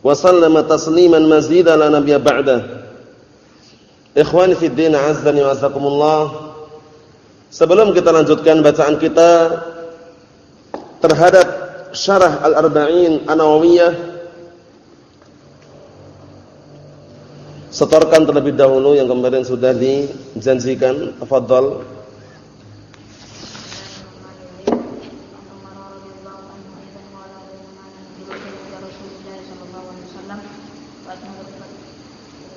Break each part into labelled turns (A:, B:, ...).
A: wa tasliman mazida la nabiyya ba'da. Ikhwani fid din, azdani wa azakumullah. Sebelum kita lanjutkan bacaan kita terhadap syarah Al-Arba'in An-Nawawiyah setorkan terlebih dahulu yang kemarin sudah dijanjikan. Tafadhal.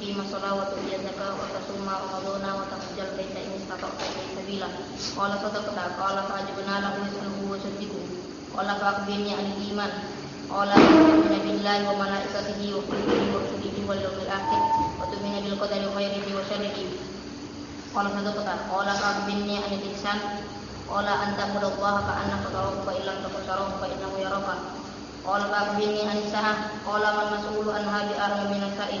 A: وتقيم الصلاه وتؤتي الزكاه وتصوم رمضان وتحج البيت ان استطعت اليه سبيلا قال صدقت قال فاجبنا له يساله ويصدقه قال فاخبرني عن الايمان قال تؤمن بالله وملائكته وكتبه ورسله واليوم الاخر وتؤمن بالقدر خيره وشره قال صدقت قال فاخبرني عن الاحسان قال ان تعبد الله كانك تراه فان لم تكن تراه فانه يراك قال فاخبرني عن الساعه قال ما المسؤول عنها بأعلم من السائل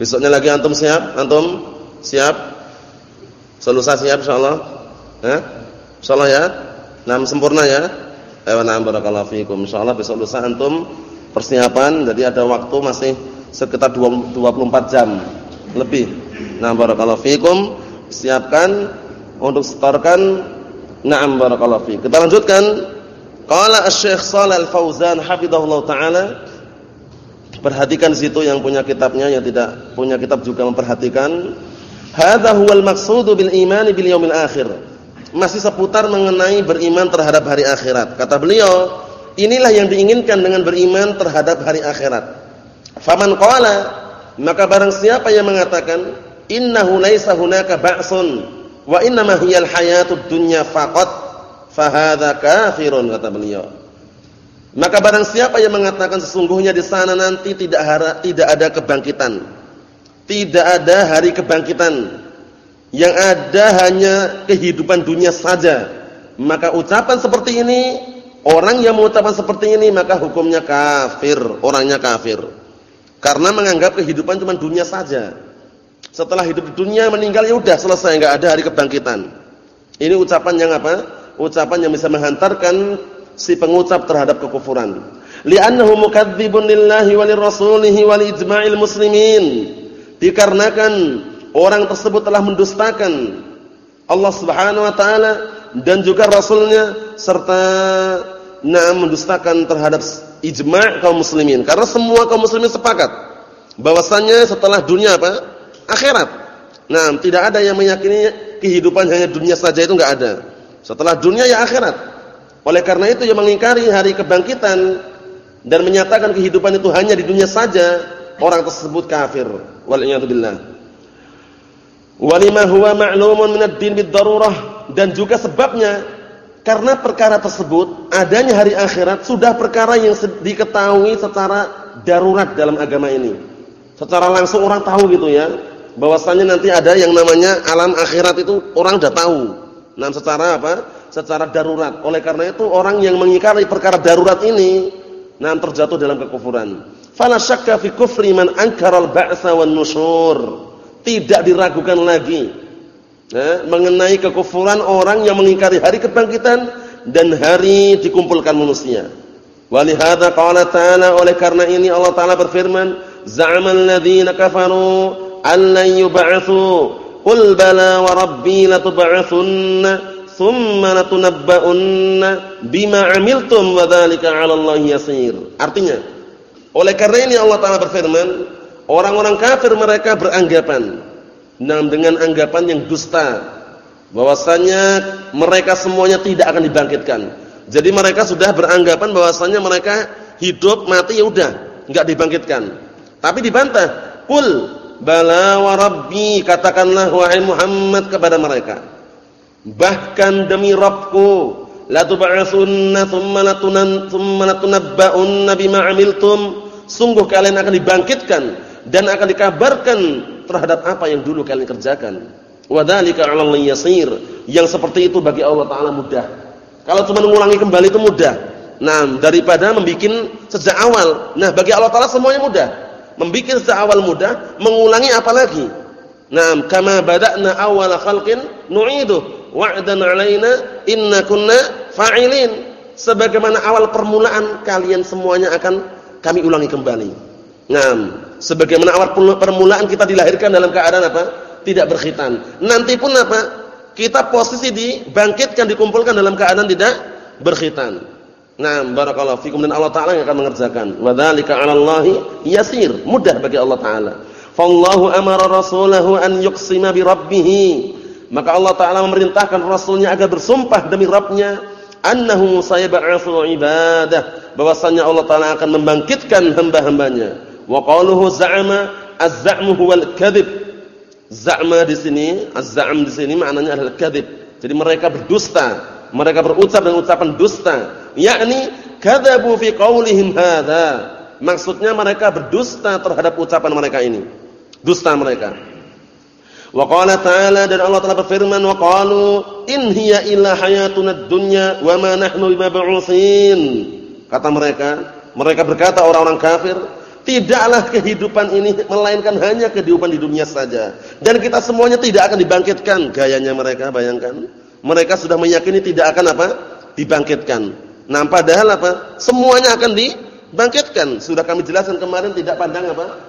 A: Besoknya lagi antum siap? Antum siap? Solusa siap insyaallah? Eh? Insyaallah ya? Nam sempurna ya? Ayo na'am barakallahu fikum. Insyaallah besok lusa antum persiapan jadi ada waktu masih sekitar 24 jam lebih. Nah, barakallahu fikum. Siapkan untuk setorkan Na'am barakallahu fikum. Kita lanjutkan. Qala Asy-Syaikh Shalal Al-Fauzan hafizahullah taala Perhatikan situ yang punya kitabnya, yang tidak punya kitab juga memperhatikan. Hadza huwal maqsudu bil iman bil yaumil akhir. Masih seputar mengenai beriman terhadap hari akhirat. Kata beliau, inilah yang diinginkan dengan beriman terhadap hari akhirat. Faman qala, maka barang siapa yang mengatakan innahu laisa hunaka ba'sun wa innama hiyal hayatud dunya faqat, fahadza kafirun kata beliau. Maka barang siapa yang mengatakan sesungguhnya di sana nanti tidak hara, tidak ada kebangkitan. Tidak ada hari kebangkitan. Yang ada hanya kehidupan dunia saja. Maka ucapan seperti ini, orang yang mengucapkan seperti ini maka hukumnya kafir, orangnya kafir. Karena menganggap kehidupan cuma dunia saja. Setelah hidup di dunia meninggal ya udah selesai, enggak ada hari kebangkitan. Ini ucapan yang apa? Ucapan yang bisa menghantarkan si pengucap terhadap kekufuran. Li'annahu mukadzibun lillahi wa lirrasulihi wa ijma'il muslimin. Dikarenakan orang tersebut telah mendustakan Allah Subhanahu wa taala dan juga rasulnya serta nah mendustakan terhadap ijma' kaum muslimin. Karena semua kaum muslimin sepakat bahwasannya setelah dunia apa? akhirat. Nah, tidak ada yang meyakini kehidupan hanya dunia saja itu enggak ada. Setelah dunia ya akhirat. Oleh karena itu yang mengingkari hari kebangkitan dan menyatakan kehidupan itu hanya di dunia saja, orang tersebut kafir. Wal billah. Walima huwa ma'lumun min ad-din bid-darurah dan juga sebabnya karena perkara tersebut adanya hari akhirat sudah perkara yang diketahui secara darurat dalam agama ini. Secara langsung orang tahu gitu ya, bahwasanya nanti ada yang namanya alam akhirat itu orang sudah tahu. Nah, secara apa? Secara darurat. Oleh karena itu orang yang mengingkari perkara darurat ini nah terjatuh dalam kekufuran. Fala syakka fi kufri man ankara al-ba'tsa wan nusyur. Tidak diragukan lagi eh, mengenai kekufuran orang yang mengingkari hari kebangkitan dan hari dikumpulkan manusia. Walihada qala ta'ala oleh karena ini Allah taala berfirman, "Za'amal ladzina kafaru an lan yub'atsu qul bala wa rabbi latub'atsunna thumma latunabba'unna bima 'amiltum wa dzalika 'ala Allah yasir." Artinya, oleh karena ini Allah taala berfirman, orang-orang kafir mereka beranggapan nah dengan anggapan yang dusta bahwasanya mereka semuanya tidak akan dibangkitkan jadi mereka sudah beranggapan bahwasanya mereka hidup mati ya udah, enggak dibangkitkan. Tapi dibantah, "Qul bala wa rabbi," katakanlah wahai Muhammad kepada mereka. Bahkan demi Rabbku, la tub'atsunna tsumma latunan tsumma latunabba'unna bima 'amiltum. Sungguh kalian akan dibangkitkan dan akan dikabarkan terhadap apa yang dulu kalian kerjakan. Wa dzalika 'ala yasir. Yang seperti itu bagi Allah taala mudah. Kalau cuma mengulangi kembali itu mudah. Nah, daripada membuat sejak awal. Nah, bagi Allah Taala semuanya mudah. Membuat sejak awal mudah, mengulangi apalagi. Nah, kama bada'na awal khalqin nu'idu wa'dan 'alaina inna kunna fa'ilin. Sebagaimana awal permulaan kalian semuanya akan kami ulangi kembali. Nah, sebagaimana awal permulaan kita dilahirkan dalam keadaan apa? Tidak berkhitan. Nanti pun apa? kita posisi dibangkitkan dikumpulkan dalam keadaan tidak berkhitan. Nah, barakallahu fikum dan Allah taala yang akan mengerjakan. Wa dzalika 'ala Allah yasir, mudah bagi Allah taala. Fallahu amara rasulahu an yuqsima bi rabbih. Maka Allah taala memerintahkan rasulnya agar bersumpah demi Rabbnya annahu sayab'atsu ibadah, bahwasanya Allah taala akan membangkitkan hamba-hambanya. Wa qaluhu za'ama az-za'mu huwal kadhib Za'ma di sini, az-za'm di sini maknanya adalah kadzib. Jadi mereka berdusta, mereka berucap dengan ucapan dusta, yakni kadzabu fi qaulihim hadza. Maksudnya mereka berdusta terhadap ucapan mereka ini. Dusta mereka. Wa qala ta'ala dan Allah Ta'ala berfirman wa qalu in hiya illa hayatuna dunya wa ma nahnu bimab'utsin. Kata mereka, mereka berkata orang-orang kafir, Tidaklah kehidupan ini melainkan hanya kehidupan di dunia saja. Dan kita semuanya tidak akan dibangkitkan. Gayanya mereka, bayangkan. Mereka sudah meyakini tidak akan apa? Dibangkitkan. Nah, padahal apa? Semuanya akan dibangkitkan. Sudah kami jelaskan kemarin tidak pandang apa?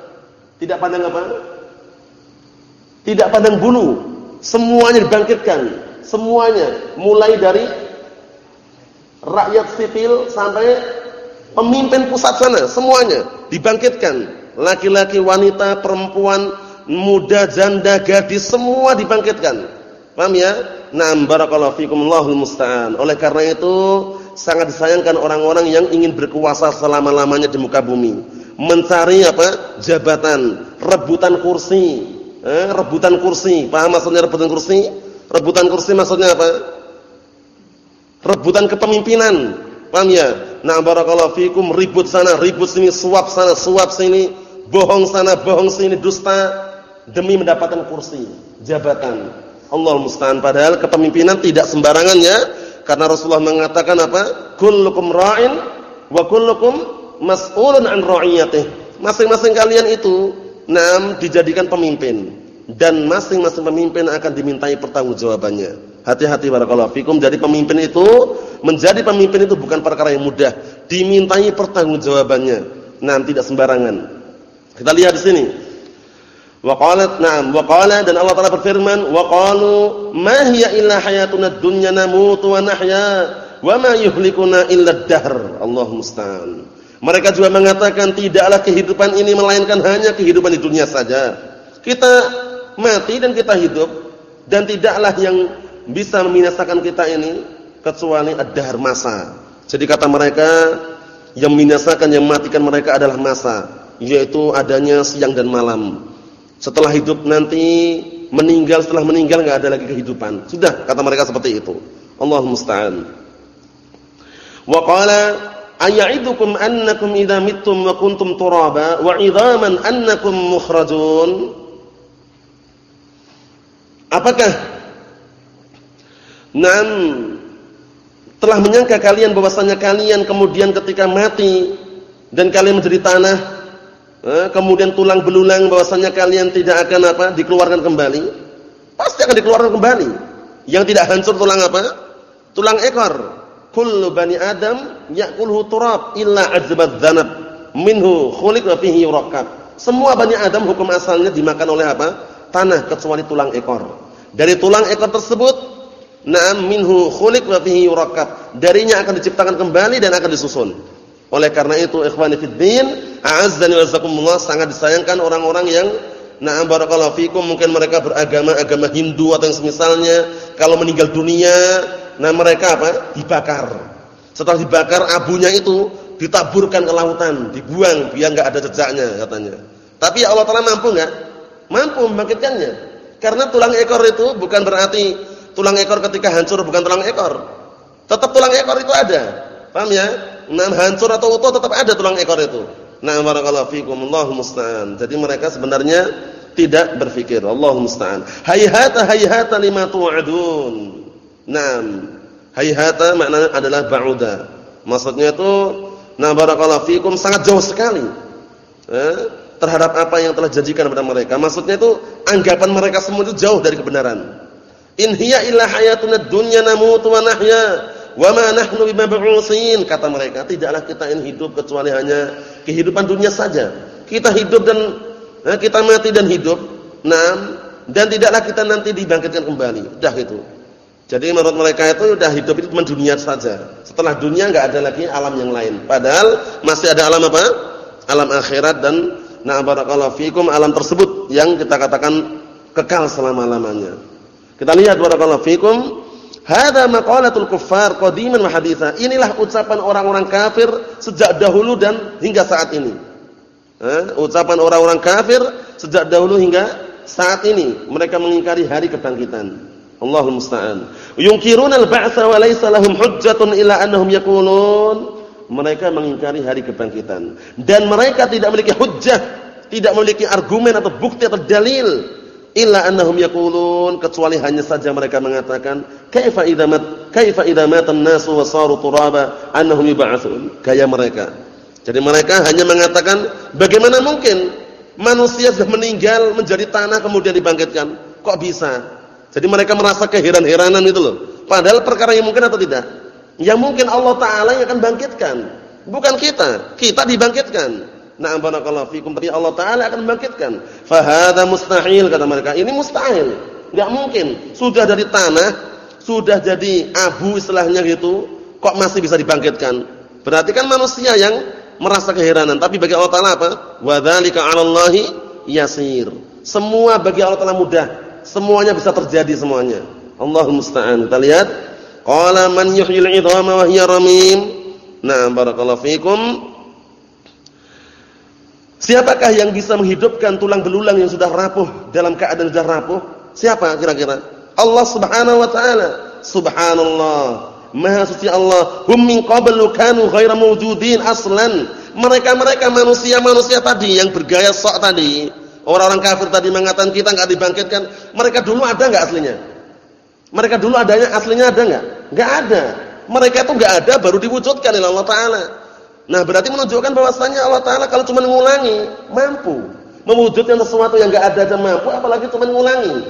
A: Tidak pandang apa? Tidak pandang bulu. Semuanya dibangkitkan. Semuanya. Mulai dari rakyat sipil sampai pemimpin pusat sana. Semuanya dibangkitkan. Laki-laki, wanita, perempuan, muda, janda, gadis semua dibangkitkan. Paham ya? Naam barakallahu fikum Allahul musta'an. Oleh karena itu sangat disayangkan orang-orang yang ingin berkuasa selama-lamanya di muka bumi. Mencari apa? Jabatan, rebutan kursi. Eh, rebutan kursi. Paham maksudnya rebutan kursi? Rebutan kursi maksudnya apa? Rebutan kepemimpinan. Paham ya? Nah barakallahu fikum ribut sana, ribut sini, suap sana, suap sini, bohong sana, bohong sini, dusta demi mendapatkan kursi, jabatan. Allah musta'an padahal kepemimpinan tidak sembarangan ya karena Rasulullah mengatakan apa? Kullukum ra'in wa kullukum mas'ulun an ra'iyatih. Masing-masing kalian itu nam dijadikan pemimpin dan masing-masing pemimpin akan dimintai pertanggungjawabannya. Hati-hati barakallahu fikum. Jadi pemimpin itu menjadi pemimpin itu bukan perkara yang mudah, dimintai pertanggungjawabannya. Nah, tidak sembarangan. Kita lihat di sini. Wa qalat na'am wa qala dan Allah Taala berfirman wa qalu ma hiya illa hayatuna dunya namutu wa nahya wa ma yuhlikuna illa ad-dahr. Allahu musta'an. Mereka juga mengatakan tidaklah kehidupan ini melainkan hanya kehidupan di dunia saja. Kita mati dan kita hidup dan tidaklah yang bisa membinasakan kita ini kecuali ad-dahr masa. Jadi kata mereka yang membinasakan yang mematikan mereka adalah masa, yaitu adanya siang dan malam. Setelah hidup nanti meninggal setelah meninggal enggak ada lagi kehidupan. Sudah kata mereka seperti itu. Allah musta'an. Wa qala aya'idukum annakum idza mittum wa kuntum turaba wa 'idhaman annakum mukhrajun. Apakah Nam telah menyangka kalian bahwasanya kalian kemudian ketika mati dan kalian menjadi tanah, eh, kemudian tulang belulang bahwasanya kalian tidak akan apa dikeluarkan kembali. Pasti akan dikeluarkan kembali. Yang tidak hancur tulang apa? Tulang ekor. Kullu bani Adam ya'kuluhu turab illa azbat dzanab minhu khuliqa fihi yurakkab. Semua bani Adam hukum asalnya dimakan oleh apa? Tanah kecuali tulang ekor. Dari tulang ekor tersebut, na'am minhu khuliqa fihi yurakkab. Darinya akan diciptakan kembali dan akan disusun. Oleh karena itu ikhwani fid din, a'azzani wa sangat disayangkan orang-orang yang na'am barakallahu fikum mungkin mereka beragama agama Hindu atau yang semisalnya kalau meninggal dunia nah mereka apa? dibakar. Setelah dibakar abunya itu ditaburkan ke lautan, dibuang biar enggak ada jejaknya katanya. Tapi Allah Taala mampu enggak? Mampu membangkitkannya. Karena tulang ekor itu bukan berarti tulang ekor ketika hancur bukan tulang ekor. Tetap tulang ekor itu ada. Paham ya? Nah, hancur atau utuh tetap ada tulang ekor itu. Nah, barakallahu fikum, Allahu musta'an. Jadi mereka sebenarnya tidak berpikir, Allahu musta'an. Hayhata hayhata lima tu'adun. Naam. Hayhata maknanya adalah ba'uda. Maksudnya itu nah barakallahu fikum sangat jauh sekali. Eh, terhadap apa yang telah janjikan kepada mereka. Maksudnya itu anggapan mereka semua itu jauh dari kebenaran. In hiya illa hayatuna dunya namutu wa nahya Wa ma nahnu bimab'utsin kata mereka, tidaklah kita ini hidup kecuali hanya kehidupan dunia saja. Kita hidup dan eh, kita mati dan hidup. Naam, dan tidaklah kita nanti dibangkitkan kembali. Dah itu. Jadi menurut mereka itu sudah hidup itu cuma dunia saja. Setelah dunia enggak ada lagi alam yang lain. Padahal masih ada alam apa? Alam akhirat dan na barakallahu fikum alam tersebut yang kita katakan kekal selama-lamanya. Kita lihat barakallahu fikum Hada maqalatul kuffar qadiman wa haditha. Inilah ucapan orang-orang kafir sejak dahulu dan hingga saat ini. Eh, ucapan orang-orang kafir sejak dahulu hingga saat ini. Mereka mengingkari hari kebangkitan. Allahul musta'an. Yunkiruna al-ba'tsa wa laysa lahum hujjatun illa annahum yaqulun. Mereka mengingkari hari kebangkitan. Dan mereka tidak memiliki hujjah, tidak memiliki argumen atau bukti atau dalil illa annahum yaqulun kecuali hanya saja mereka mengatakan kaifa idza mat kaifa idza matan nasu wa saru turaba annahum yub'atsun gaya mereka. Jadi mereka hanya mengatakan bagaimana mungkin manusia sudah meninggal menjadi tanah kemudian dibangkitkan? Kok bisa jadi mereka merasa keheran-heranan itu loh padahal perkara yang mungkin atau tidak yang mungkin Allah taala yang akan bangkitkan bukan kita kita dibangkitkan Na'am barakallahu fikum tapi Allah taala akan membangkitkan. Fa hadza mustahil kata mereka. Ini mustahil. Enggak mungkin. Sudah dari tanah, sudah jadi abu istilahnya gitu, kok masih bisa dibangkitkan? Berarti kan manusia yang merasa keheranan, tapi bagi Allah taala apa? Wa dzalika 'alallahi yasir. Semua bagi Allah taala mudah. Semuanya bisa terjadi semuanya. Allahul musta'an. Kita lihat qala man yuhyil 'idhama wa hiya ramim. Nah, barakallahu fikum. Siapakah yang bisa menghidupkan tulang belulang yang sudah rapuh dalam keadaan sudah rapuh? Siapa kira-kira? Allah Subhanahu wa taala. Subhanallah. Maha suci Allah. Hum min qablu kanu ghairu mawjudin aslan. Mereka-mereka manusia-manusia tadi yang bergaya sok tadi, orang-orang kafir tadi mengatakan kita enggak dibangkitkan. Mereka dulu ada enggak aslinya? Mereka dulu adanya aslinya ada enggak? Enggak ada. Mereka itu enggak ada baru diwujudkan oleh Allah taala. Nah, berarti menunjukkan bahwasanya Allah taala kalau cuma mengulangi, mampu. Mewujudkan sesuatu yang enggak ada aja mampu, apalagi cuma mengulangi.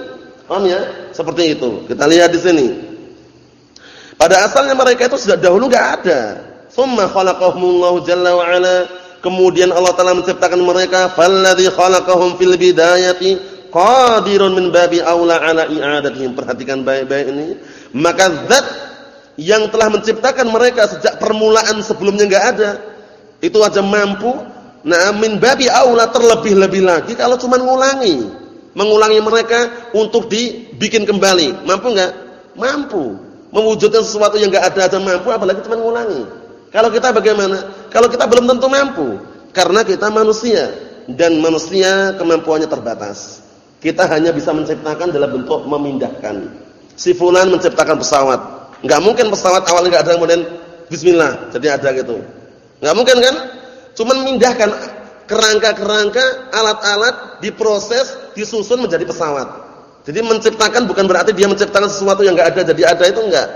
A: Paham ya? Seperti itu. Kita lihat di sini. Pada asalnya mereka itu sudah dahulu enggak ada. Tsumma khalaqahumullahu jalla wa ala. Kemudian Allah taala menciptakan mereka, falladzi khalaqahum fil bidayati qadirun min babi aula ala i'adatihim. Perhatikan baik-baik ini. Maka zat yang telah menciptakan mereka sejak permulaan sebelumnya enggak ada itu aja mampu. Nah min babi aula terlebih-lebih lagi kalau cuma mengulangi mengulangi mereka untuk dibikin kembali. Mampu enggak mampu. Mewujudkan sesuatu yang enggak ada aja mampu apalagi cuma mengulangi kalau kita bagaimana kalau kita belum tentu mampu karena kita manusia dan manusia kemampuannya terbatas kita hanya bisa menciptakan dalam bentuk memindahkan si fulan menciptakan pesawat Enggak mungkin pesawat awalnya enggak ada kemudian bismillah jadi ada gitu. Enggak mungkin kan? Cuman mindahkan kerangka-kerangka, alat-alat diproses, disusun menjadi pesawat. Jadi menciptakan bukan berarti dia menciptakan sesuatu yang enggak ada jadi ada itu enggak.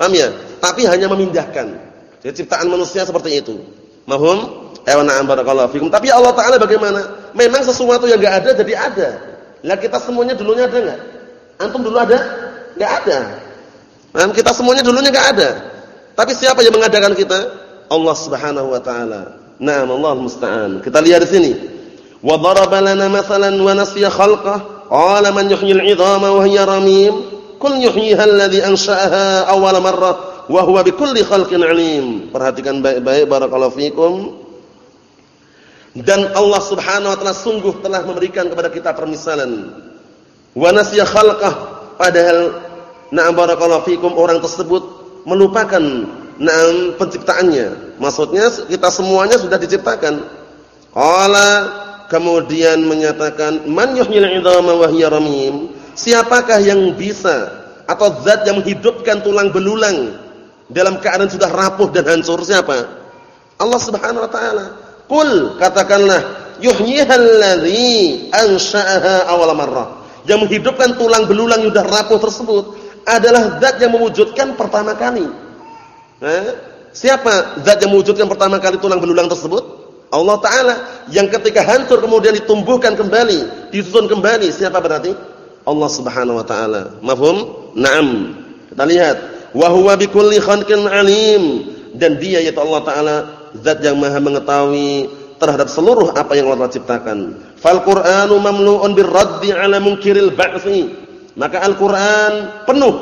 A: Paham ya? Tapi hanya memindahkan. Jadi ciptaan manusia seperti itu. Mahum? Ewa na'am barakallahu fikum. Tapi Allah Ta'ala bagaimana? Memang sesuatu yang enggak ada jadi ada. Lah kita semuanya dulunya ada enggak? Antum dulu ada? Enggak ada. Dan kita semuanya dulunya enggak ada. Tapi siapa yang mengadakan kita? Allah Subhanahu wa taala. Naam Allah musta'an. Kita lihat di sini. Wa daraba lana mathalan wa nasiya khalqah. Qala man yuhyil 'idhama wa hiya ramim? Qul yuhyiha alladhi ansha'aha awwal marrah wa huwa bikulli khalqin 'alim. Perhatikan baik-baik barakallahu fikum. Dan Allah Subhanahu wa taala sungguh telah memberikan kepada kita permisalan. Wa nasiya khalqah padahal na'am barakallahu fikum orang tersebut melupakan na'am penciptaannya. Maksudnya kita semuanya sudah diciptakan. Qala kemudian menyatakan man yuhyil 'idhama wa hiya ramim? Siapakah yang bisa atau zat yang menghidupkan tulang belulang dalam keadaan sudah rapuh dan hancur? Siapa? Allah Subhanahu wa taala. Qul katakanlah yuhyihal ladzi ansha'aha awal marrah. Yang menghidupkan tulang belulang yang sudah rapuh tersebut adalah zat yang mewujudkan pertama kali. Eh? Siapa zat yang mewujudkan pertama kali tulang belulang tersebut? Allah Ta'ala. Yang ketika hancur kemudian ditumbuhkan kembali, disusun kembali. Siapa berarti? Allah Subhanahu Wa Ta'ala. Mafhum? Naam. Kita lihat. Wahuwa bikulli khankin alim. Dan dia yaitu Allah Ta'ala. Zat yang maha mengetahui terhadap seluruh apa yang Allah ciptakan. Fal Qur'anu mamlu'un birraddi ala munkiril ba'thi. Maka Al-Qur'an penuh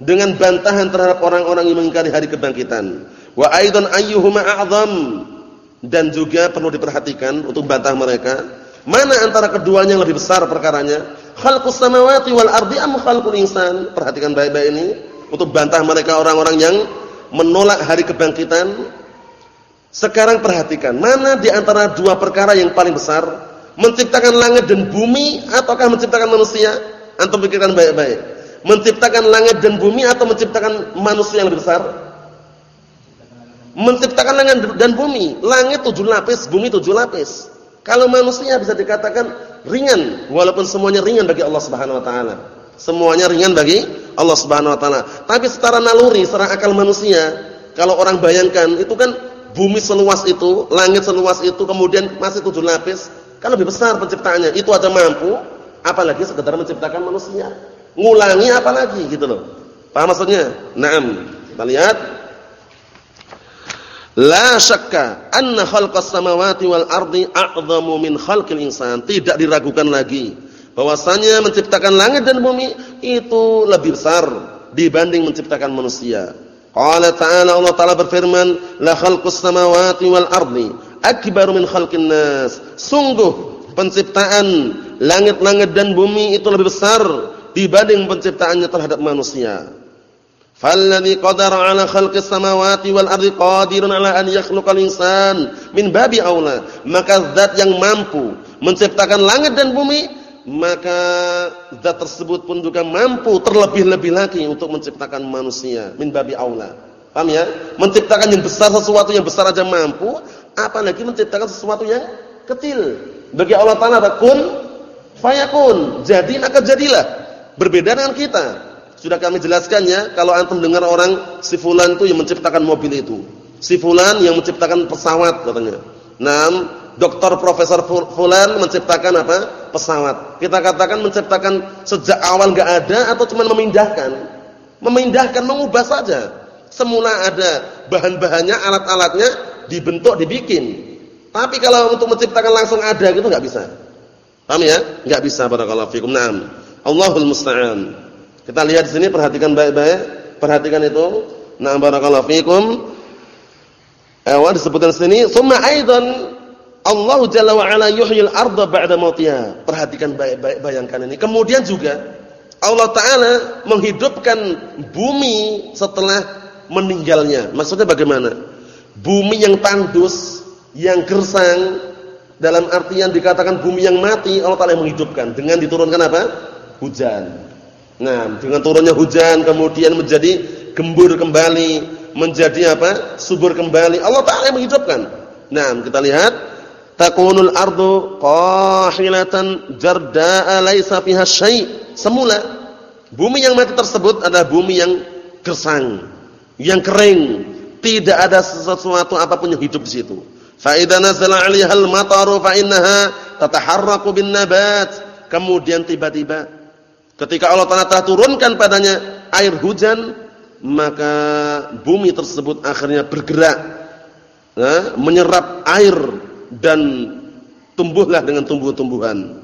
A: dengan bantahan terhadap orang-orang yang mengingkari hari kebangkitan. Wa aidan ayyuhuma a'zam dan juga perlu diperhatikan untuk bantah mereka, mana antara keduanya yang lebih besar perkaranya? Khalqus samawati wal ardi am khalqul insan? Perhatikan baik-baik ini untuk bantah mereka orang-orang yang menolak hari kebangkitan. Sekarang perhatikan, mana di antara dua perkara yang paling besar? Menciptakan langit dan bumi ataukah menciptakan manusia? Antum pikirkan baik-baik menciptakan langit dan bumi atau menciptakan manusia yang lebih besar? Menciptakan langit dan bumi. Langit tujuh lapis, bumi tujuh lapis. Kalau manusia bisa dikatakan ringan, walaupun semuanya ringan bagi Allah Subhanahu wa taala. Semuanya ringan bagi Allah Subhanahu wa taala. Tapi secara naluri, secara akal manusia, kalau orang bayangkan itu kan bumi seluas itu, langit seluas itu, kemudian masih tujuh lapis, kan lebih besar penciptaannya. Itu aja mampu, apalagi sekedar menciptakan manusia ngulangi apa lagi gitu loh. Paham maksudnya? Naam. Kita lihat. La syakka anna khalqas samawati wal ardi a'zamu min khalqil insan. Tidak diragukan lagi bahwasanya menciptakan langit dan bumi itu lebih besar dibanding menciptakan manusia. Qala ta'ala Allah Ta'ala berfirman, "La khalqus samawati wal ardi akbaru min khalqin nas." Sungguh penciptaan langit-langit dan bumi itu lebih besar dibanding penciptaannya terhadap manusia. Falladhi qadara 'ala khalqis samawati wal ardi qadirun 'ala an yakhluqal insan min babi aula. Maka zat yang mampu menciptakan langit dan bumi, maka zat tersebut pun juga mampu terlebih-lebih lagi untuk menciptakan manusia min babi aula. Paham ya? Menciptakan yang besar sesuatu yang besar aja mampu, apalagi menciptakan sesuatu yang kecil. Bagi Allah Taala kun fayakun. Jadi maka jadilah. Berbeda dengan kita. Sudah kami jelaskannya, kalau antum dengar orang si fulan itu yang menciptakan mobil itu. Si fulan yang menciptakan pesawat katanya. Nam, dokter profesor fulan menciptakan apa? Pesawat. Kita katakan menciptakan sejak awal enggak ada atau cuma memindahkan? Memindahkan, mengubah saja. Semula ada bahan-bahannya, alat-alatnya dibentuk, dibikin. Tapi kalau untuk menciptakan langsung ada gitu enggak bisa. Paham ya? Enggak bisa barakallahu fikum. Naam. Allahul musta'an. Kita lihat di sini perhatikan baik-baik, perhatikan itu. Nah, barakallahu fikum. Awan disebutkan sini, "Tsumma aidan Allah Jalla wa ala yuhyil arda ba'da mautiha." Perhatikan baik-baik bayangkan ini. Kemudian juga Allah taala menghidupkan bumi setelah meninggalnya. Maksudnya bagaimana? Bumi yang tandus, yang gersang, dalam artian dikatakan bumi yang mati, Allah taala menghidupkan dengan diturunkan apa? hujan. Nah, dengan turunnya hujan kemudian menjadi gembur kembali, menjadi apa? subur kembali. Allah Taala menghidupkan. Nah, kita lihat takunul ardu qahilatan jarda'a laisa fiha syai'. Semula bumi yang mati tersebut adalah bumi yang gersang, yang kering, tidak ada sesuatu apa pun yang hidup di situ. Fa idza nazala 'alaiha al-mataru fa innaha tataharraku bin nabat. Kemudian tiba-tiba Ketika Allah Taala turunkan padanya air hujan, maka bumi tersebut akhirnya bergerak, nah, menyerap air dan tumbuhlah dengan tumbuh-tumbuhan.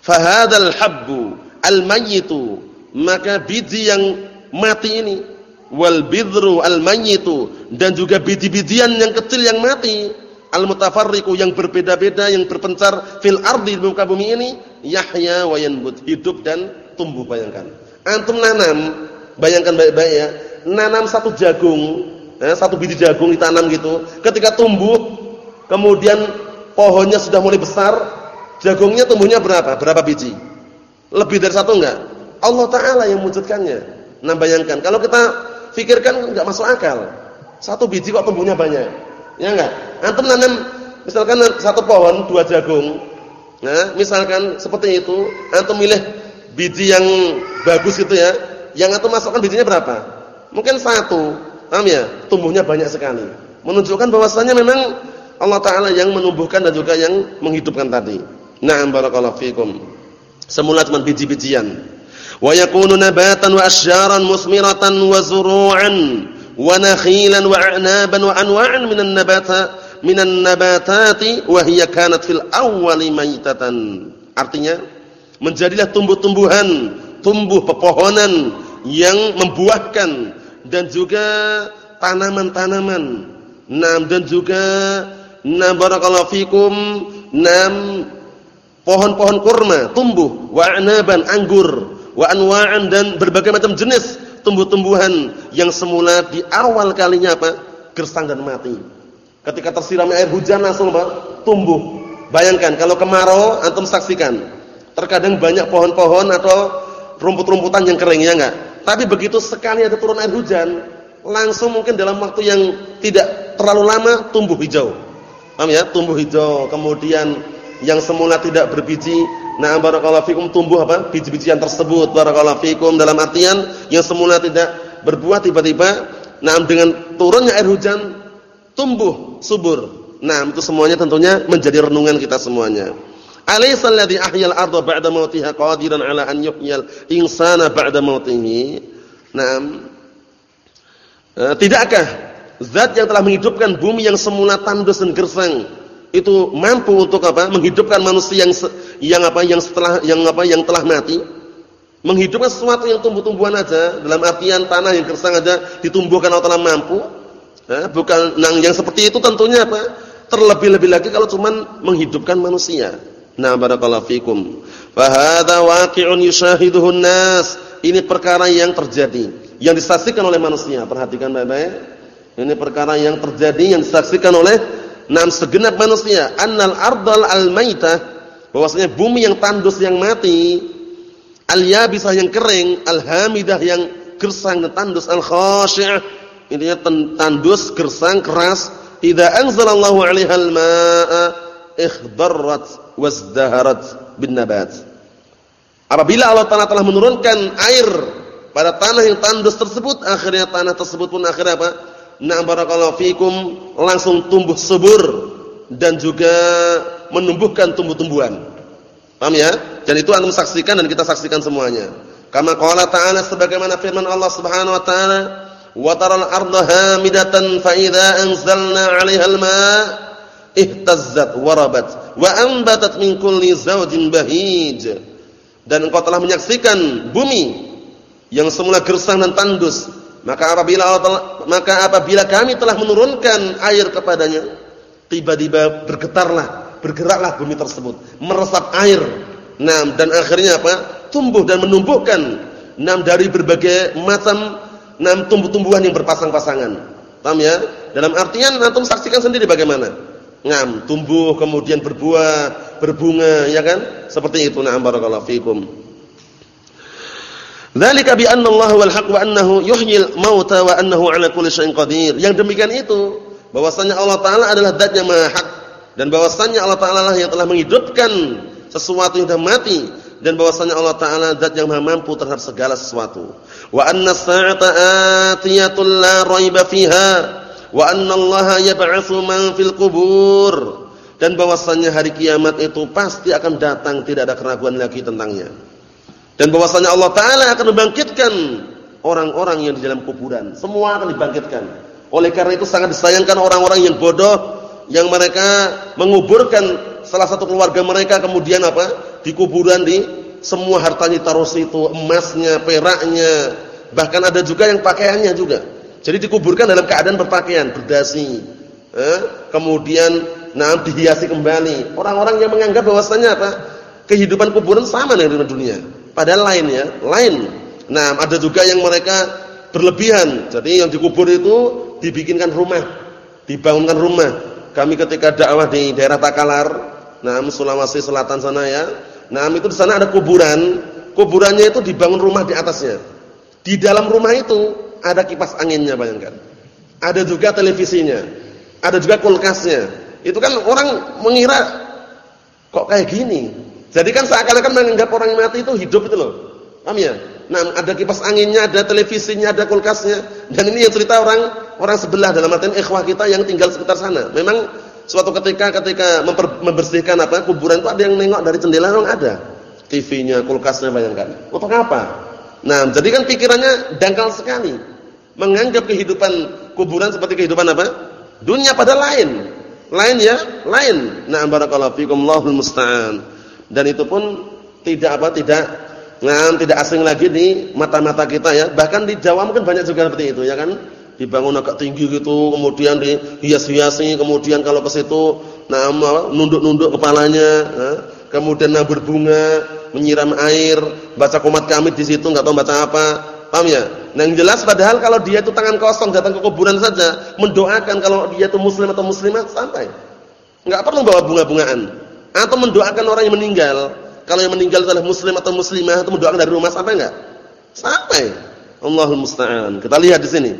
A: Fahadal habbu al-mayyitu, maka biji yang mati ini wal bidru al-mayyitu dan juga biji-bijian yang kecil yang mati al-mutafarriqu yang berbeda-beda yang berpencar fil ardi di muka bumi ini yahya wa yanbut hidup dan tumbuh bayangkan antum nanam bayangkan baik-baik ya nanam satu jagung eh, satu biji jagung ditanam gitu ketika tumbuh kemudian pohonnya sudah mulai besar jagungnya tumbuhnya berapa berapa biji lebih dari satu enggak Allah taala yang mewujudkannya nah bayangkan kalau kita pikirkan enggak masuk akal satu biji kok tumbuhnya banyak Ya enggak? Antum nanam misalkan satu pohon dua jagung. Nah, misalkan seperti itu, antum milih biji yang bagus gitu ya. Yang antum masukkan bijinya berapa? Mungkin satu. Paham ya? Tumbuhnya banyak sekali. Menunjukkan bahwasanya memang Allah taala yang menumbuhkan dan juga yang menghidupkan tadi. Na'am barakallahu fikum. Semula cuma biji-bijian. Wa yakunu nabatan wa asyaran musmiratan wa zuru'an wa nakhilan wa a'naban wa anwa'an minan nabata minan nabatati wa hiya kanat fil awwali maitatan. Artinya menjadilah tumbuh-tumbuhan, tumbuh pepohonan yang membuahkan dan juga tanaman-tanaman. Nam dan juga nam barakallahu fikum nam pohon-pohon kurma tumbuh wa anaban anggur wa anwa'an dan berbagai macam jenis tumbuh-tumbuhan yang semula di awal kalinya apa? gersang dan mati. Ketika tersiram air hujan langsung apa? tumbuh. Bayangkan kalau kemarau antum saksikan. Terkadang banyak pohon-pohon atau rumput-rumputan yang kering ya enggak? Tapi begitu sekali ada turun air hujan, langsung mungkin dalam waktu yang tidak terlalu lama tumbuh hijau. Paham ya? Tumbuh hijau, kemudian yang semula tidak berbiji Nah, barakallahu fikum tumbuh apa? Biji-bijian tersebut barakallahu fikum dalam artian yang semula tidak berbuah tiba-tiba nah dengan turunnya air hujan tumbuh subur. Nah, itu semuanya tentunya menjadi renungan kita semuanya. Alaysal ladzi ahyal arda ba'da mautiha qadiran 'ala an yuhyal insana ba'da mautihi? Naam. Eh, tidakkah zat yang telah menghidupkan bumi yang semula tandus dan gersang itu mampu untuk apa? Menghidupkan manusia yang yang apa? Yang setelah yang apa? Yang telah mati. Menghidupkan sesuatu yang tumbuh-tumbuhan aja dalam artian tanah yang gersang aja ditumbuhkan Allah telah mampu. Eh, bukan nang yang seperti itu tentunya apa? Terlebih-lebih lagi kalau cuman menghidupkan manusia. Nah, barakallahu fikum. Fa hadza waqi'un yushahiduhu nas. Ini perkara yang terjadi, yang disaksikan oleh manusia. Perhatikan baik-baik. Ini perkara yang terjadi yang disaksikan oleh Nam segenap manusia, annal ardal al-maitah, bahwasanya bumi yang tandus yang mati, al-yabisah yang kering, al-hamidah yang gersang dan tandus, al-khashi'ah, intinya tandus, gersang, keras, idza anzalallahu 'alaiha al-ma'a ikhdarrat wazdaharat bin nabat. Apabila Allah Taala telah menurunkan air pada tanah yang tandus tersebut, akhirnya tanah tersebut pun akhirnya apa? Na'am barakallahu fikum langsung tumbuh subur dan juga menumbuhkan tumbuh-tumbuhan. Paham ya? Dan itu antum saksikan dan kita saksikan semuanya. Kama qala ta'ala sebagaimana firman Allah Subhanahu wa ta'ala, "Wa taral arda hamidatan fa idza anzalna 'alaiha al-ma' ihtazzat wa wa anbatat min kulli zawjin bahij." Dan engkau telah menyaksikan bumi yang semula gersang dan tandus maka apabila maka apabila kami telah menurunkan air kepadanya, tiba-tiba bergetarlah, bergeraklah bumi tersebut, meresap air. Nah, dan akhirnya apa? Tumbuh dan menumbuhkan enam dari berbagai macam enam tumbuh-tumbuhan yang berpasang-pasangan. Paham ya? Dalam artian antum saksikan sendiri bagaimana? Ngam, tumbuh kemudian berbuah, berbunga, ya kan? Seperti itu. Na'am barakallahu fikum. Dzalika bi anna Allah wal haq wa annahu yuhyil mauta wa annahu ala kulli syai'in qadir. Yang demikian itu bahwasanya Allah taala adalah zat yang maha hak dan bahwasanya Allah taala lah yang telah menghidupkan sesuatu yang sudah mati dan bahwasanya Allah taala zat yang maha mampu terhadap segala sesuatu. Wa anna as-sa'ata atiyatul la raiba fiha wa anna Allah yab'atsu man fil qubur. Dan bahwasanya hari kiamat itu pasti akan datang tidak ada keraguan lagi tentangnya. Dan bahwasanya Allah taala akan membangkitkan orang-orang yang di dalam kuburan. Semua akan dibangkitkan. Oleh karena itu sangat disayangkan orang-orang yang bodoh yang mereka menguburkan salah satu keluarga mereka kemudian apa? di kuburan di semua hartanya taruh situ, emasnya, peraknya, bahkan ada juga yang pakaiannya juga. Jadi dikuburkan dalam keadaan berpakaian, berdasi. Eh? Kemudian nah dihiasi kembali. Orang-orang yang menganggap bahwasanya apa? Kehidupan kuburan sama dengan dunia. Padahal lain ya, lain. Nah, ada juga yang mereka berlebihan. Jadi yang dikubur itu dibikinkan rumah, dibangunkan rumah. Kami ketika dakwah di daerah Takalar, nah Sulawesi Selatan sana ya. Nah, itu di sana ada kuburan. Kuburannya itu dibangun rumah di atasnya. Di dalam rumah itu ada kipas anginnya bayangkan. Ada juga televisinya. Ada juga kulkasnya. Itu kan orang mengira kok kayak gini. Jadi kan seakan-akan menganggap orang mati itu hidup itu loh. Paham ya? Nah, ada kipas anginnya, ada televisinya, ada kulkasnya. Dan ini yang cerita orang orang sebelah dalam artian ikhwah kita yang tinggal sekitar sana. Memang suatu ketika ketika memper, membersihkan apa kuburan itu ada yang nengok dari jendela memang ada. TV-nya, kulkasnya bayangkan. Untuk apa? Nah, jadi kan pikirannya dangkal sekali. Menganggap kehidupan kuburan seperti kehidupan apa? Dunia pada lain. Lain ya, lain. Nah, barakallahu fikum, Allahul musta'an. Dan itu pun tidak apa tidak nah, tidak asing lagi di mata-mata kita ya. Bahkan di Jawa mungkin banyak juga seperti itu ya kan. Dibangun agak tinggi gitu, kemudian dihias-hiasi, kemudian kalau ke situ nah nunduk-nunduk kepalanya, nah, kemudian nabur bunga, menyiram air, baca komat kamit di situ enggak tahu baca apa. Paham ya? Nah, yang jelas padahal kalau dia itu tangan kosong datang ke kuburan saja, mendoakan kalau dia itu muslim atau muslimah santai. Enggak perlu bawa bunga-bungaan atau mendoakan orang yang meninggal. Kalau yang meninggal adalah muslim atau muslimah atau mendoakan dari rumah sampai enggak? Sampai. Allahul musta'an. Kita lihat di sini.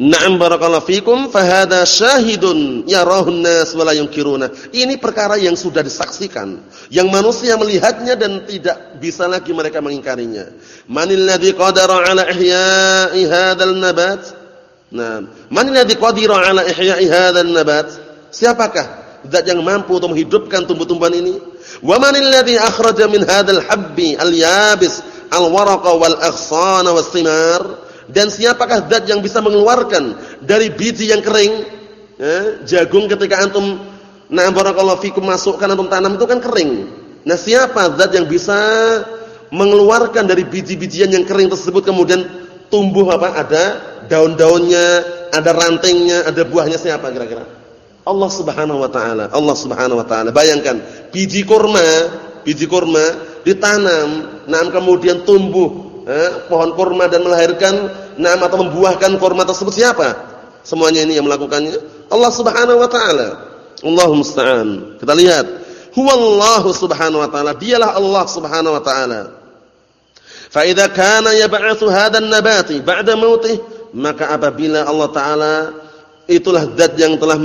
A: Na'am barakallahu fikum fahada syahidun yarahun nas wa la yunkiruna. Ini perkara yang sudah disaksikan, yang manusia melihatnya dan tidak bisa lagi mereka mengingkarinya. Manil ladzi qadara ala ihya'i hadzal nabat? Nah, manil ladzi qadira ala ihya'i hadzal nabat? Siapakah zat yang mampu untuk menghidupkan tumbuh-tumbuhan ini? Wa manil ladzi akhraja min hadzal habbi al-yabis al-waraqa wal aghsana was thimar? Dan siapakah zat yang bisa mengeluarkan dari biji yang kering? Eh, jagung ketika antum nah barakallahu fikum masukkan antum tanam itu kan kering. Nah, siapa zat yang bisa mengeluarkan dari biji-bijian yang kering tersebut kemudian tumbuh apa? Ada daun-daunnya, ada rantingnya, ada buahnya siapa kira-kira? Allah Subhanahu wa taala. Allah Subhanahu wa taala. Bayangkan, biji kurma, biji kurma ditanam, nah kemudian tumbuh eh, pohon kurma dan melahirkan nah atau membuahkan kurma tersebut siapa? Semuanya ini yang melakukannya Allah Subhanahu wa taala. Allahu musta'an. Kita lihat, huwallahu subhanahu wa taala, dialah Allah Subhanahu wa taala. Fa idza kana yab'atsu hadzal nabati ba'da mautih, maka apabila Allah taala itulah zat yang telah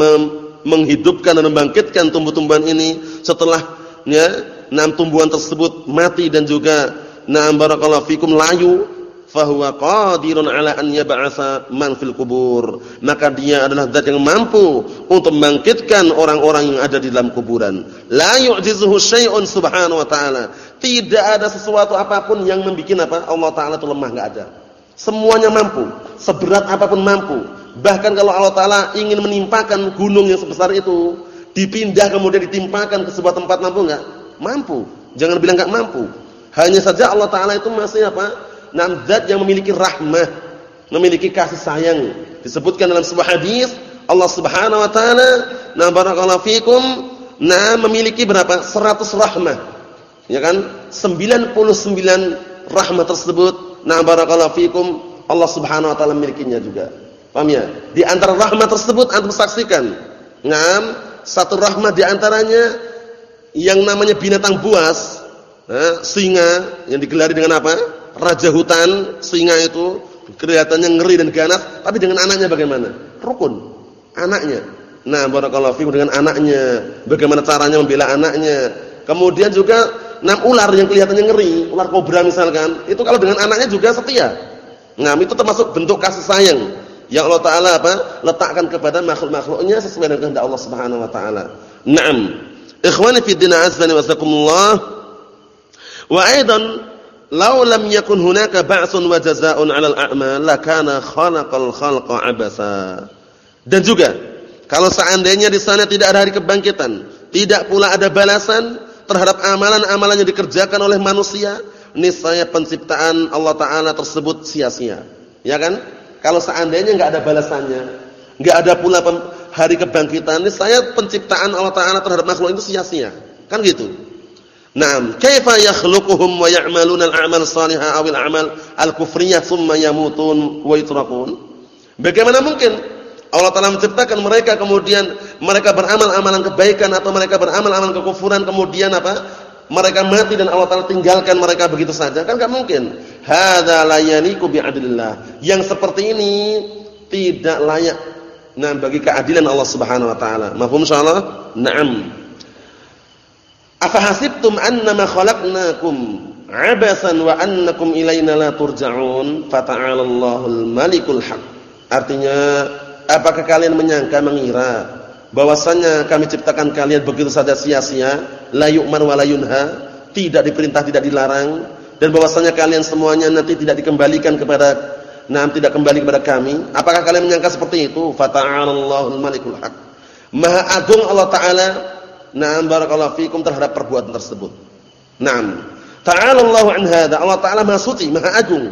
A: menghidupkan dan membangkitkan tumbuh-tumbuhan ini. Setelah ya enam tumbuhan tersebut mati dan juga na'am barakallahu fikum layu fahuwa qadirun ala an yab'atsa man fil kubur. Maka dia adalah zat yang mampu untuk membangkitkan orang-orang yang ada di dalam kuburan. La yu'jizuhu syai'un subhanahu wa ta'ala. Tidak ada sesuatu apa pun yang membuat apa? Allah taala itu lemah enggak ada. Semuanya mampu. Seberat apa pun mampu Bahkan kalau Allah Taala ingin menimpakan gunung yang sebesar itu, dipindah kemudian ditimpakan ke sebuah tempat mampu enggak? Mampu. Jangan bilang enggak mampu. Hanya saja Allah Taala itu masih apa? Namzat yang memiliki rahmah, memiliki kasih sayang. Disebutkan dalam sebuah hadis, Allah Subhanahu wa taala, "Na barakallahu fikum", nah memiliki berapa? 100 rahmah. Ya kan? 99 rahmah tersebut, nah barakallahu fikum, Allah Subhanahu wa taala memilikinya juga. Paham ya? Di antara rahmat tersebut antum saksikan. Ngam, satu rahmat di antaranya yang namanya binatang buas, nah, singa yang digelari dengan apa? Raja hutan, singa itu kelihatannya ngeri dan ganas, tapi dengan anaknya bagaimana? Rukun. Anaknya. Nah, barakallahu fikum dengan anaknya, bagaimana caranya membela anaknya. Kemudian juga enam ular yang kelihatannya ngeri, ular kobra misalkan, itu kalau dengan anaknya juga setia. Nah, itu termasuk bentuk kasih sayang yang Allah taala apa? letakkan kepada makhluk-makhluknya sesuai dengan kehendak Allah Subhanahu wa taala. Naam. Ikhwani fi din azbani wa sakumullah. Wa aidan lam yakun hunaka ba'sun wa jazaa'un 'alal a'mal lakana khalaqal abasa. Dan juga kalau seandainya di sana tidak ada hari kebangkitan, tidak pula ada balasan terhadap amalan-amalan yang dikerjakan oleh manusia, niscaya penciptaan Allah taala tersebut sia-sia. Ya kan? Kalau seandainya enggak ada balasannya, enggak ada pula hari kebangkitan, niscaya penciptaan Allah taala terhadap makhluk itu sia-sia. Kan gitu. Naam, kaifa yakhluquhum wa ya'maluna al-a'mal salihah aw al-a'mal al-kufriyah thumma yamutun wa yutrakun? Bagaimana mungkin Allah Taala menciptakan mereka kemudian mereka beramal amalan kebaikan atau mereka beramal amalan kekufuran kemudian apa? Mereka mati dan Allah Taala tinggalkan mereka begitu saja? Kan enggak mungkin. Hadza la yaliqu bi'adlillah. Yang seperti ini tidak layak nah bagi keadilan Allah Subhanahu wa taala. Mafhum insyaallah? Naam. Afahasibtum annama khalaqnakum abasan wa annakum ilaina la turja'un? Fata'alallahul malikul haq. Artinya, apakah kalian menyangka mengira bahwasanya kami ciptakan kalian begitu saja sia-sia, la yu'mar wa la yunha, tidak diperintah, tidak dilarang dan bahwasanya kalian semuanya nanti tidak dikembalikan kepada Nah, tidak kembali kepada kami. Apakah kalian menyangka seperti itu? Fata'alallahul malikul haq. Maha agung Allah taala Naam barakallahu fikum terhadap perbuatan tersebut. Naam. Ta'ala Allah an hadza. Allah Ta'ala Maha suci, Maha agung.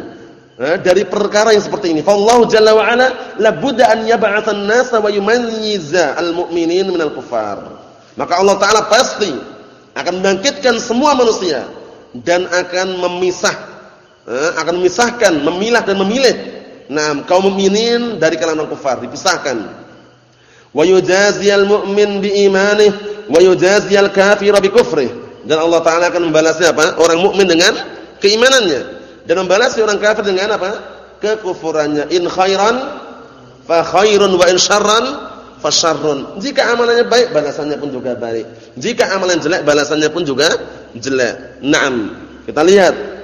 A: Nah, dari perkara yang seperti ini. Fallahu jalla wa ala labudda an yab'atsa an-nasa wa yumayyiza al-mu'minin minal kufar. Maka Allah Ta'ala pasti akan membangkitkan semua manusia dan akan memisah eh, akan memisahkan, memilah dan memilih nah kaum mukminin dari kalangan kufar dipisahkan. Wa yujaziyal mu'min bi imanihi wa yujaziyal kafira bi kufrih dan Allah taala akan membalasnya apa? Orang mukmin dengan keimanannya dan membalas orang kafir dengan apa? kekufurannya. In khairan fa khairun wa in syarran fa syarrun. Jika amalannya baik, balasannya pun juga baik. Jika amalan jelek, balasannya pun juga jelek. Naam. Kita lihat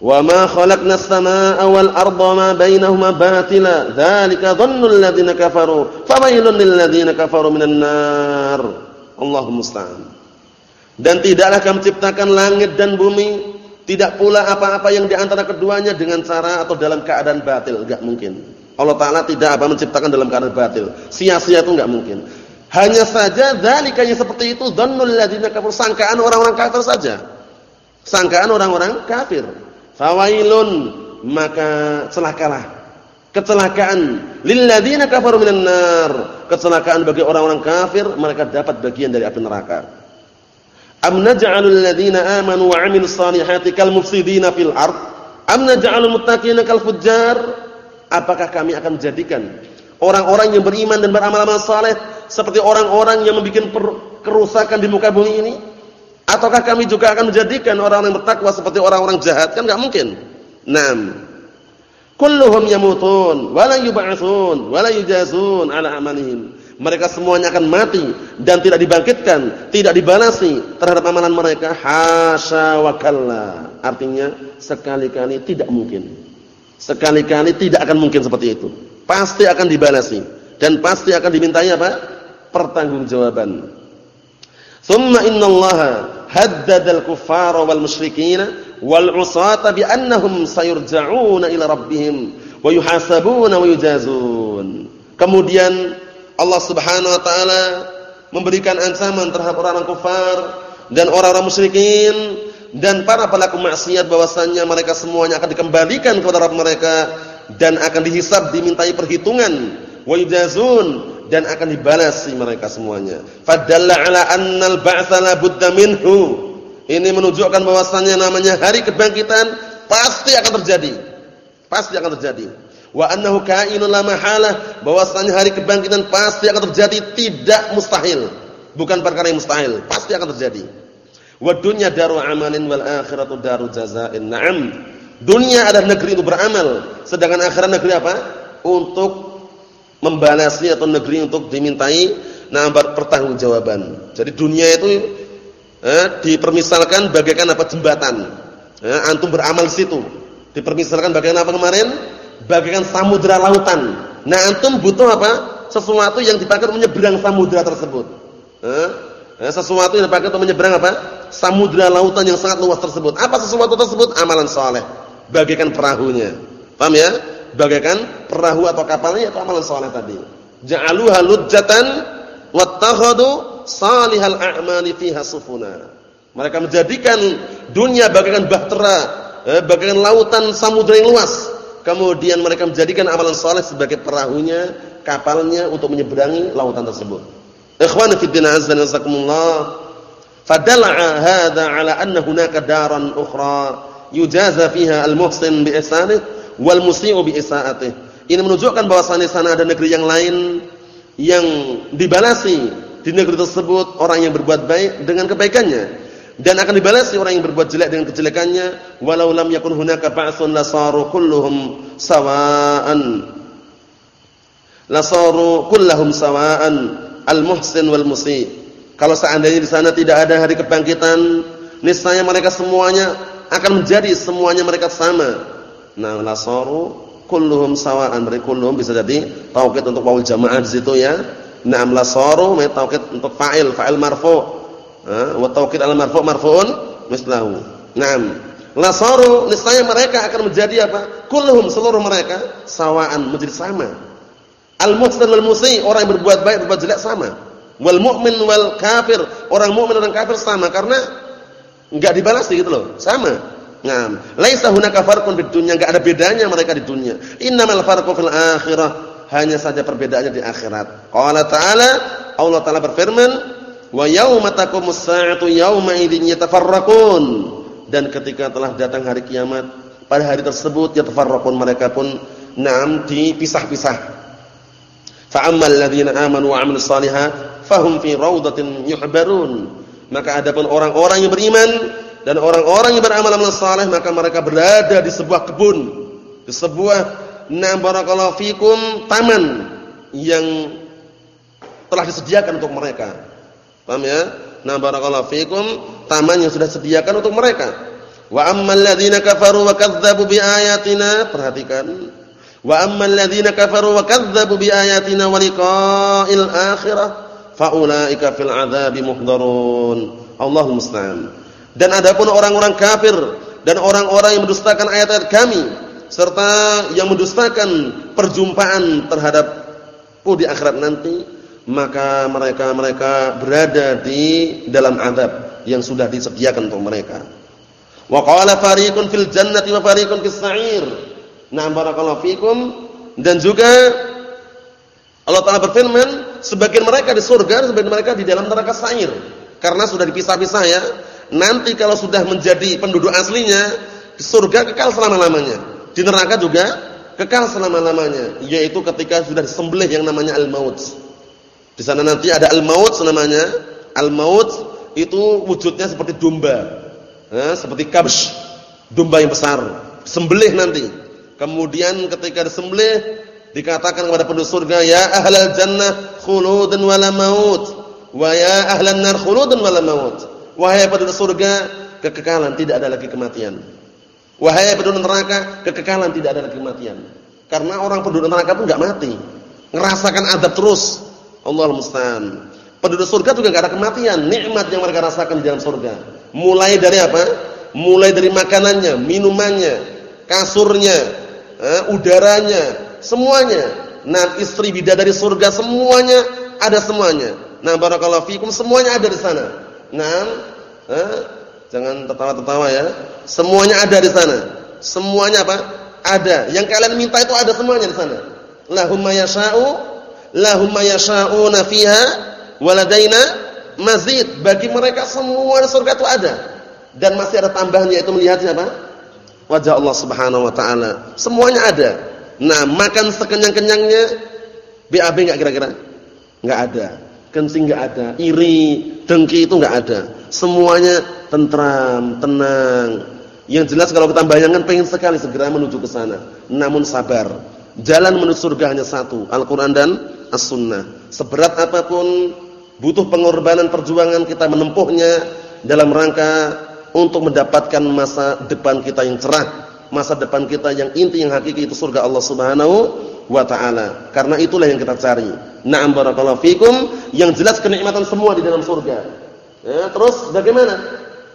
A: Wa ma khalaqna as-samaa'a wal arda ma bainahuma batila. Dzalika dhannul ladzina kafaru. Fawailun lil ladzina kafaru minan nar. Allahumma musta'an. Dan tidaklah kami ciptakan langit dan bumi, tidak pula apa-apa yang di antara keduanya dengan cara atau dalam keadaan batil, enggak mungkin. Allah taala tidak apa menciptakan dalam keadaan batil. Sia-sia itu enggak mungkin. Hanya saja dzalika yang seperti itu dhannul ladzina kafaru, sangkaan orang-orang kafir saja. Sangkaan orang-orang kafir. Fawailun maka celakalah. Kecelakaan. Lilladzina kafaru minan nar. Kecelakaan bagi orang-orang kafir mereka dapat bagian dari api neraka. Am naj'alul ladzina amanu wa 'amilus salihati kal mufsidina fil ard? Am naj'alul muttaqina kal fujjar? Apakah kami akan menjadikan orang-orang yang beriman dan beramal-amal saleh seperti orang-orang yang membuat kerusakan di muka bumi ini? Ataukah kami juga akan menjadikan orang-orang bertakwa seperti orang-orang jahat? Kan enggak mungkin. Naam. Kulluhum yamutun wala yub'atsun wala yujazun ala amalihim. Mereka semuanya akan mati dan tidak dibangkitkan tidak dibalasi terhadap amalan mereka. Hasya wa kalla. Artinya sekali-kali tidak mungkin. Sekali-kali tidak akan mungkin seperti itu. Pasti akan dibalasi. Dan pasti akan dimintai apa pertanggungjawaban thumma innallaha haddadal kuffara wal musyrikina wal usata bi annahum sayurja'una ila rabbihim wa yuhasabuna wa yujazun. Kemudian Allah Subhanahu wa taala memberikan ancaman terhadap orang-orang kafir dan orang-orang musyrikin dan para pelaku maksiat bahwasanya mereka semuanya akan dikembalikan kepada Rabb mereka dan akan dihisab dimintai perhitungan wa yujazun dan akan dibalasi mereka semuanya. Fadalla ala annal ba'tsa la budda minhu ini menunjukkan bahwasannya namanya hari kebangkitan pasti akan terjadi. Pasti akan terjadi. Wa annahu kainun la mahalah, bahwasanya hari kebangkitan pasti akan terjadi, tidak mustahil. Bukan perkara yang mustahil, pasti akan terjadi. Wa dunya daru amalin wal akhiratu daru jazain. Naam. Dunia adalah negeri untuk beramal, sedangkan akhirat negeri apa? Untuk membalasi atau negeri untuk dimintai nah pertanggungjawaban. Jadi dunia itu eh, dipermisalkan bagaikan apa jembatan. Eh, antum beramal di situ. Dipermisalkan bagaikan apa kemarin? Bagaikan samudra lautan. Nah, antum butuh apa? Sesuatu yang dipakai menyeberang samudra tersebut. Eh, Ya, sesuatu yang dipakai untuk menyeberang apa? Samudra lautan yang sangat luas tersebut. Apa sesuatu tersebut? Amalan soleh. Bagaikan perahunya. Paham ya? Bagaikan perahu atau kapalnya itu amalan soleh tadi. Ja'aluha lujjatan wattakhadu salihal a'mali fiha sufuna. Mereka menjadikan dunia bagaikan bahtera, eh, bagaikan lautan samudra yang luas. Kemudian mereka menjadikan amalan soleh sebagai perahunya, kapalnya untuk menyeberangi lautan tersebut. Ikhwani fi din azza wa jazakumullah. Fadal'a hadha 'ala anna hunaka daran ukhra yujaza fiha al-muhsin bi ihsanihi wal musii'u bi isaatihi. Ini menunjukkan bahwasanya sana ada negeri yang lain yang dibalasi di negeri tersebut orang yang berbuat baik dengan kebaikannya dan akan dibalasi orang yang berbuat jelek dengan kejelekannya walau lam yakun hunaka ba'sun lasaru kulluhum sawa'an lasaru kulluhum sawa'an al-muhsin wal musi. Kalau seandainya di sana tidak ada hari kebangkitan, niscaya mereka semuanya akan menjadi semuanya mereka sama. Nah, lasaru kulluhum sawa'an, berarti kulluhum bisa jadi taukid untuk waul jamaah di situ ya. Naam lasaru mai taukid untuk fa'il, fa'il marfu'. Ha, wa taukid al marfu' marfu'un mislahu. Naam. Lasaru niscaya mereka akan menjadi apa? Kulluhum seluruh mereka sawa'an menjadi sama. Al-muhsin wal musi, orang yang berbuat baik berbuat jelek sama. Wal mu'min wal kafir, orang mukmin dan kafir sama karena enggak dibalas gitu loh, sama. Nah, laisa hunaka farqun bid dunya, enggak ada bedanya mereka di dunia. Innamal farqu fil akhirah, hanya saja perbedaannya di akhirat. Qala ta'ala, Allah Ta'ala berfirman, "Wa yauma taqumus sa'atu yauma idzin yatafarraqun." Dan ketika telah datang hari kiamat, pada hari tersebut yatafarraqun mereka pun na'am dipisah-pisah Fa'ammal ladzina amanu wa 'amilus shalihat fahum fi raudatin yuhbarun. Maka adapun orang-orang yang beriman dan orang-orang yang beramal amal saleh maka mereka berada di sebuah kebun, di sebuah na barakallahu fikum taman yang telah disediakan untuk mereka. Paham ya? Na barakallahu fikum taman yang sudah disediakan untuk mereka. Wa ammal ladzina kafaru wa kadzdzabu bi ayatina, perhatikan Wa ammal ladzina kafaru wa kadzdzabu bi ayatina wa liqa'il akhirah fa ulaika fil 'adzabi muhdharun. Allahul musta'an. Dan adapun orang-orang kafir dan orang-orang yang mendustakan ayat-ayat kami serta yang mendustakan perjumpaan terhadap di akhirat nanti maka mereka-mereka berada di dalam azab yang sudah disediakan untuk mereka. Wa qala fariqun fil jannati wa fariqun fis sa'ir. Nah, barakallahu fikum dan juga Allah Taala berfirman, sebagian mereka di surga, sebagian mereka di dalam neraka sa'ir. Karena sudah dipisah-pisah ya. Nanti kalau sudah menjadi penduduk aslinya, surga kekal selama-lamanya. Di neraka juga kekal selama-lamanya, yaitu ketika sudah disembelih yang namanya al-maut. Di sana nanti ada al-maut namanya. Al-maut itu wujudnya seperti domba. Nah, seperti kabsh, domba yang besar. Sembelih nanti Kemudian ketika disembelih dikatakan kepada penduduk surga, "Ya ahlal jannah khuludun wala maut, wa ya ahlan nar khuludun wala maut." Wahai penduduk surga, kekekalan tidak ada lagi kematian. Wahai penduduk neraka, kekekalan tidak ada lagi kematian. Karena orang penduduk neraka pun enggak mati. Ngerasakan adab terus. Allah musta'an. Penduduk surga juga enggak ada kematian, nikmat yang mereka rasakan di dalam surga. Mulai dari apa? Mulai dari makanannya, minumannya, kasurnya, eh, udaranya, semuanya. Nah, istri bidadari surga semuanya ada semuanya. Nah, barakallahu fikum semuanya ada di sana. Nah, eh, jangan tertawa-tertawa ya. Semuanya ada di sana. Semuanya apa? Ada. Yang kalian minta itu ada semuanya di sana. Lahum mayasha'u, lahum mayasha'una fiha waladaina mazid. Bagi mereka semua surga itu ada. Dan masih ada tambahannya itu melihat siapa? wajah Allah Subhanahu wa taala. Semuanya ada. Nah, makan sekenyang-kenyangnya BAB enggak kira-kira? Enggak ada. Kencing enggak ada, iri, dengki itu enggak ada. Semuanya tentram, tenang. Yang jelas kalau kita bayangkan pengen sekali segera menuju ke sana. Namun sabar. Jalan menuju surga hanya satu, Al-Qur'an dan As-Sunnah. Seberat apa pun butuh pengorbanan perjuangan kita menempuhnya dalam rangka untuk mendapatkan masa depan kita yang cerah, masa depan kita yang inti yang hakiki itu surga Allah Subhanahu wa taala. Karena itulah yang kita cari. Na'am barakallahu fikum, yang jelas kenikmatan semua di dalam surga. Ya, terus bagaimana?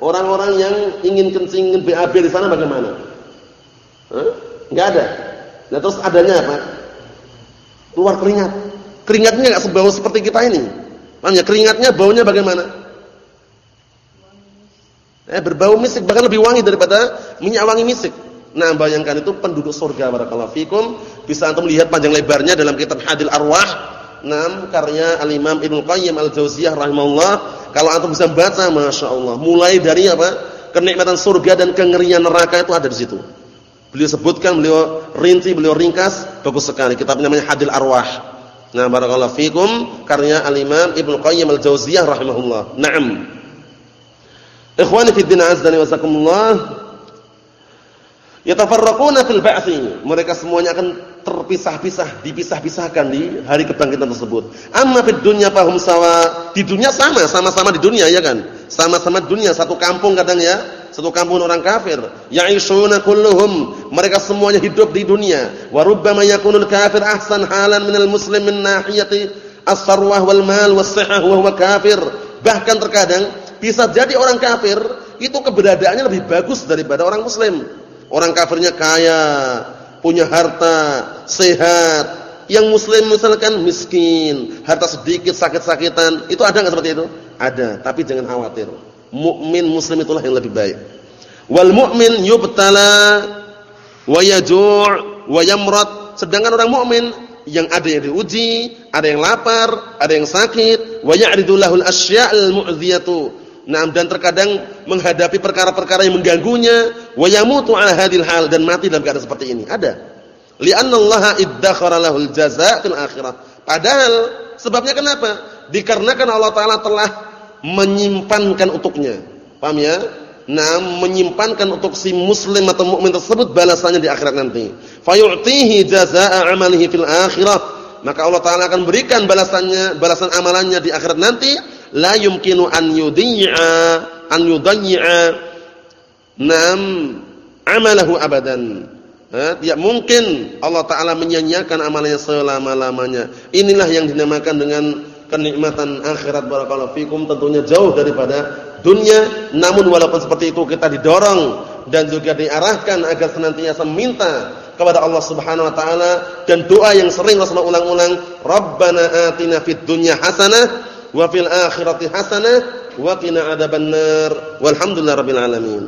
A: Orang-orang yang ingin kencing BAB di sana bagaimana? Enggak ada. Nah, terus adanya apa? Keluar keringat. Keringatnya enggak sebau seperti kita ini. Paham ya? Keringatnya baunya bagaimana? Eh, berbau misik bahkan lebih wangi daripada minyak wangi misik. Nah, bayangkan itu penduduk surga barakallahu fikum. Bisa antum lihat panjang lebarnya dalam kitab Hadil Arwah. Nam karya Al-Imam Ibnu Qayyim Al-Jauziyah rahimahullah. Kalau antum bisa baca Masya Allah. Mulai dari apa? Kenikmatan surga dan kengerian neraka itu ada di situ. Beliau sebutkan, beliau rinci, beliau ringkas, bagus sekali. Kitabnya namanya Hadil Arwah. Nah, barakallahu fikum karya Al-Imam Ibnu Qayyim Al-Jauziyah rahimahullah. Naam. Ikhwani fi din azza wa jazakumullah. Yatafarraquna fil ba'tsi. Mereka semuanya akan terpisah-pisah, dipisah-pisahkan di hari kebangkitan tersebut. Amma fid dunya fahum sawa. Di dunia sama, sama-sama di dunia ya kan? Sama-sama dunia, satu kampung kadang ya, satu kampung orang kafir. Ya'ishuna kulluhum. Mereka semuanya hidup di dunia. Wa rubbama yakunul kafir ahsan halan minal muslim min nahiyati as-sarwah wal mal was-sihah wa huwa kafir. Bahkan terkadang bisa jadi orang kafir itu keberadaannya lebih bagus daripada orang muslim. Orang kafirnya kaya, punya harta, sehat. Yang muslim misalkan miskin, harta sedikit, sakit-sakitan, itu ada enggak seperti itu? Ada, tapi jangan khawatir. Mukmin muslim itulah yang lebih baik. Wal mu'min yubtala wa yaju' wa yamrad. Sedangkan orang mukmin yang ada yang diuji, ada yang lapar, ada yang sakit, wa ya'ridu lahul asya'al mu'dhiyatu Nah, dan terkadang menghadapi perkara-perkara yang mengganggunya, wa yamutu ala hadil hal dan mati dalam keadaan seperti ini. Ada. Li'anna Allah iddakhara lahul jazaa' fil akhirah. Padahal sebabnya kenapa? Dikarenakan Allah taala telah menyimpankan untuknya. Paham ya? Nah, menyimpankan untuk si muslim atau mukmin tersebut balasannya di akhirat nanti. Fayu'tihi jazaa'a 'amalihi fil akhirah. Maka Allah taala akan berikan balasannya, balasan amalannya di akhirat nanti la yumkinu an yudhi'a an yudhi'a nam amalahu abadan. Ha, tidak mungkin Allah taala menyanyiakan amalnya selama-lamanya. Inilah yang dinamakan dengan kenikmatan akhirat barakallahu fikum tentunya jauh daripada dunia. Namun walaupun seperti itu kita didorong dan juga diarahkan agar senantiasa meminta kepada Allah Subhanahu wa taala dan doa yang sering Rasulullah ulang-ulang, Rabbana atina fid dunya hasanah wa fil akhirati hasanah wa qina adzabannar walhamdulillahi rabbil alamin